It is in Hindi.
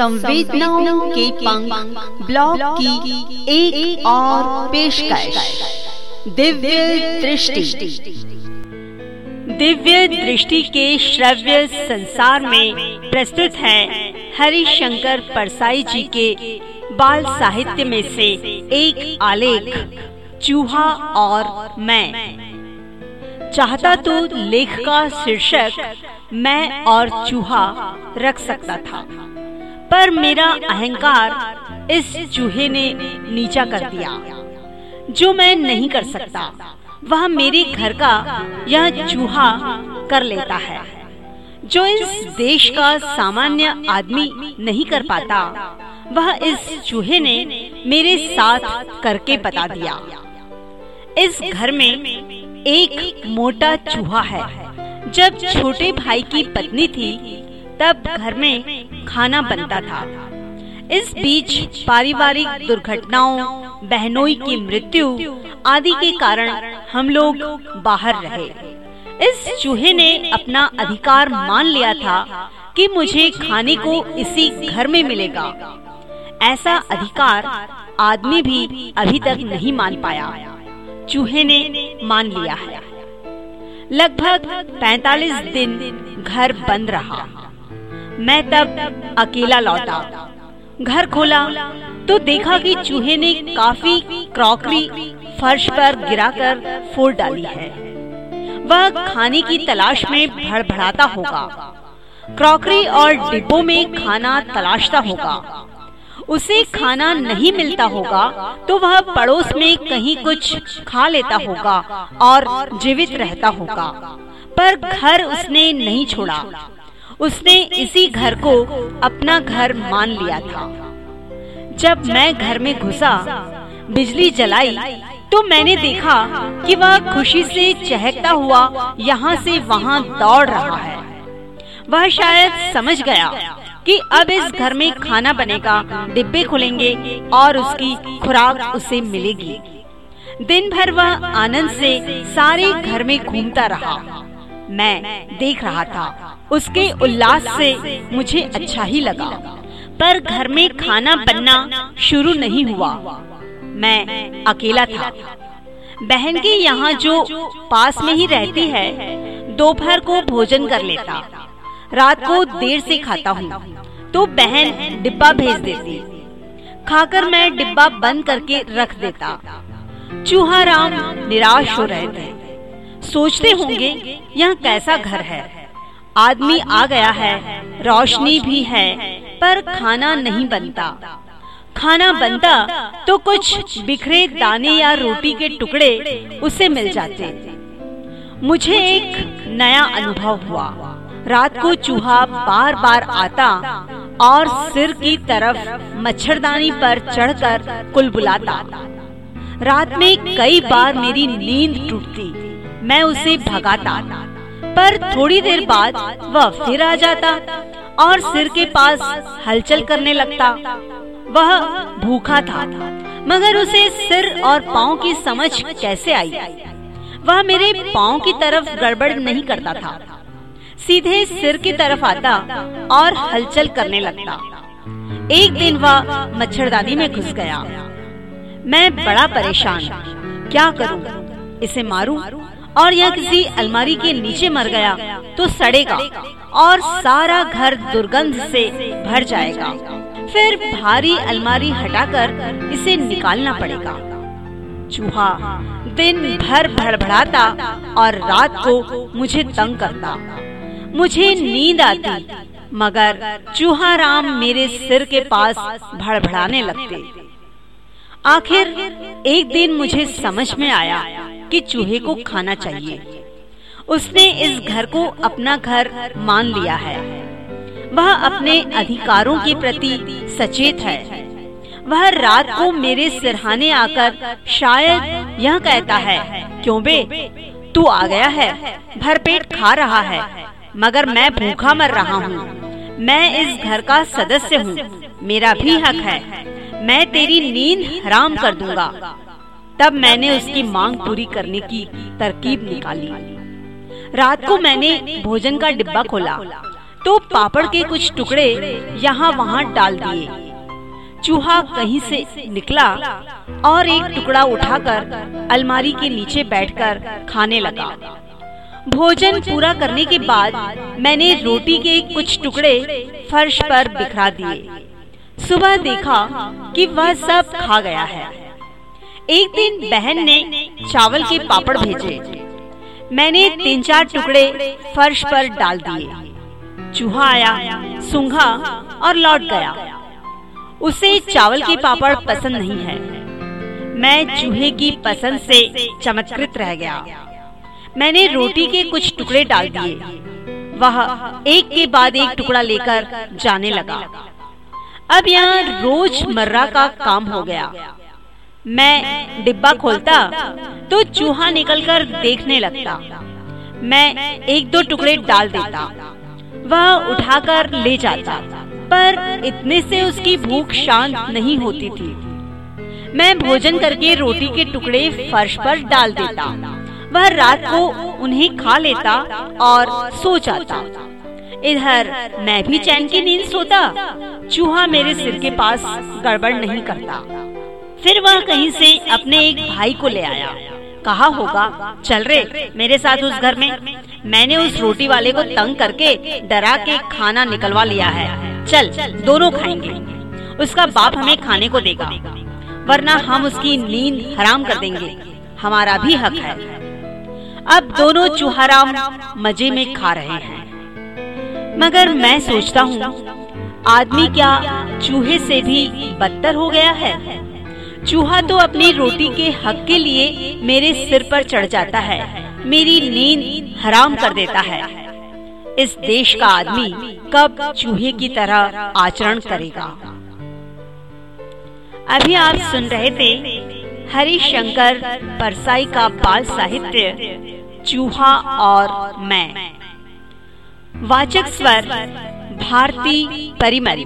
संवेदनाओं के पंख ब्लॉग की एक, एक और पेशकश। दिव्य दृष्टि। दिव्य दृष्टि के श्रव्य संसार में प्रस्तुत है हरिशंकर परसाई जी के बाल साहित्य में से एक आलेख चूहा और मैं। चाहता तो लेख का शीर्षक मैं और चूहा रख सकता था। पर मेरा अहंकार इस चूहे ने नीचा कर दिया। जो मैं नहीं कर सकता, वह मेरे घर का यह चूहा कर लेता है। जो इस देश का सामान्य आदमी नहीं कर पाता, वह इस चूहे ने मेरे साथ करके बता दिया। इस घर में एक मोटा चूहा है। जब छोटे भाई की पत्नी थी, तब घर में खाना बनता था। इस बीच पारिवारिक दुर्घटनाओं, बहनोई की मृत्यु आदि के कारण हम लोग बाहर रहे। इस चूहे ने अपना अधिकार मान लिया था कि मुझे खाने को इसी घर में मिलेगा। ऐसा अधिकार आदमी भी अभी तक नहीं मान पाया। चूहे ने मान लिया है। लगभग 45 दिन घर बंद रहा। मैं तब अकेला लौटा। घर खोला तो देखा कि चूहे ने काफ़ी क्रॉकरी फर्श पर गिराकर फोड़ डाली है। वह खाने की तलाश में भड़भड़ाता होगा। क्रॉकरी और डिब्बों में खाना तलाशता होगा। उसे खाना नहीं मिलता होगा तो वह पड़ोस में कहीं कुछ खा लेता होगा और जीवित रहता होगा। पर घर उसने नहीं छोड़ा। उसने इसी घर को अपना घर मान लिया था। जब मैं घर में घुसा, बिजली जलाई तो मैंने देखा कि वह खुशी से चहकता हुआ यहाँ से वहाँ दौड़ रहा है। वह शायद समझ गया कि अब इस घर में खाना बनेगा, डिब्बे खुलेंगे और उसकी खुराक उसे मिलेगी। दिन भर वह आनंद से सारे घर में घूमता रहा। मैं देख रहा था उसके उल्लास से मुझे अच्छा ही लगा। पर घर में खाना बनना शुरू नहीं हुआ। मैं अकेला था। बहन के यहाँ जो पास में ही रहती है, दोपहर को भोजन कर लेता। रात को देर से खाता हूँ तो बहन डिब्बा भेज देती। खाकर मैं डिब्बा बंद करके रख देता। चूहा राम निराश हो रहे थे। सोचते होंगे, यह कैसा घर है? आदमी आ गया है रोशनी भी है पर खाना नहीं बनता। खाना बनता तो कुछ बिखरे दाने या रोटी के टुकड़े उसे मिल जाते। मुझे एक नया अनुभव हुआ। रात को चूहा बार बार आता और सिर की तरफ़ मच्छरदानी पर चढ़कर कुलबुलाता रात में कई बार मेरी नींद टूटती। मैं उसे भगाता। पर थोड़ी देर बाद वह फिर आ जाता और सिर के पास हलचल करने लगता। वह भूखा था, मगर उसे सिर और पाँव की समझ कैसे आई? वह मेरे पाँव की तरफ़ गड़बड़ नहीं करता था। सीधे सिर की तरफ़ आता और हलचल करने लगता। एक दिन वह मच्छरदानी में घुस गया। मैं बड़ा परेशान, क्या करूँ? इसे मारूं? और यह किसी अलमारी के नीचे मर गया तो सड़ेगा और सारा घर दुर्गंध से भर जाएगा। फिर भारी अलमारी हटाकर इसे निकालना पड़ेगा। चूहा दिन भर भड़बड़ाता और रात को मुझे तंग करता। मुझे नींद आती, मगर चूहा राम मेरे सिर के पास भड़बड़ाने लगते। आखिर एक दिन मुझे समझ में आया कि चूहे को खाना चाहिए। उसने इस घर को अपना घर मान लिया है। वह अपने अधिकारों के प्रति सचेत है। वह रात को मेरे सिरहाने आकर शायद यह कहता है, क्यों बे? तू आ गया है, भरपेट खा रहा है, मगर मैं भूखा मर रहा हूँ। मैं इस घर का सदस्य हूँ, मेरा भी हक है। मैं तेरी नींद हराम कर दूँगा। तब मैंने उसकी मांग पूरी करने की तरकीब निकाली। रात को मैंने भोजन का डिब्बा खोला तो पापड़ के कुछ टुकड़े यहाँ वहाँ डाल दिए। चूहा कहीं से निकला और एक टुकड़ा उठाकर अलमारी के नीचे बैठकर खाने लगा। भोजन पूरा करने के बाद मैंने रोटी के कुछ टुकड़े फर्श पर बिखरा दिए। सुबह देखा कि वह सब खा गया है। एक दिन बहन ने चावल के पापड़ भेजे। मैंने तीन चार टुकड़े फर्श पर डाल दिए। चूहा आया, सूंघा और लौट गया। उसे चावल के पापड़ पसंद नहीं है। मैं चूहे की पसंद से चमत्कृत रह गया। मैंने रोटी के कुछ टुकड़े डाल दिए। वह एक के बाद एक टुकड़ा लेकर जाने लगा। अब यहाँ रोज मर्रा का काम हो गया। मैं डिब्बा खोलता तो चूहा निकलकर देखने लगता। मैं एक दो टुकड़े डाल देता, वह उठाकर ले जाता, पर इतने से उसकी भूख शांत नहीं होती थी। मैं भोजन करके रोटी के टुकड़े फर्श पर डाल देता, वह रात को उन्हें खा लेता और सो जाता। इधर मैं भी चैन की नींद सोता, चूहा मेरे सिर के पास गड़बड़ नहीं करता। फिर वह कहीं से अपने एक भाई को ले आया। कहा होगा, चल रे, मेरे साथ उस घर में। मैंने उस रोटी वाले को तंग करके डरा के खाना निकलवा लिया है। चल, दोनों खाएँगे। उसका बाप हमें खाने को देगा। वरना हम उसकी नींद हराम कर देंगे। हमारा भी हक है। अब दोनों चूहाराम मज़े में खा रहे हैं। मगर मैं सोचता हूँ, आदमी क्या चूहे से भी बदतर हो गया है? चूहा तो अपनी रोटी के हक के लिए मेरे सिर पर चढ़ जाता है। मेरी नींद हराम कर देता है। इस देश का आदमी कब चूहे की तरह आचरण करेगा? अभी आप सुन रहे थे हरिशंकर परसाई का बाल साहित्य, चूहा और मैं। वाचक स्वर, भारती परिमरी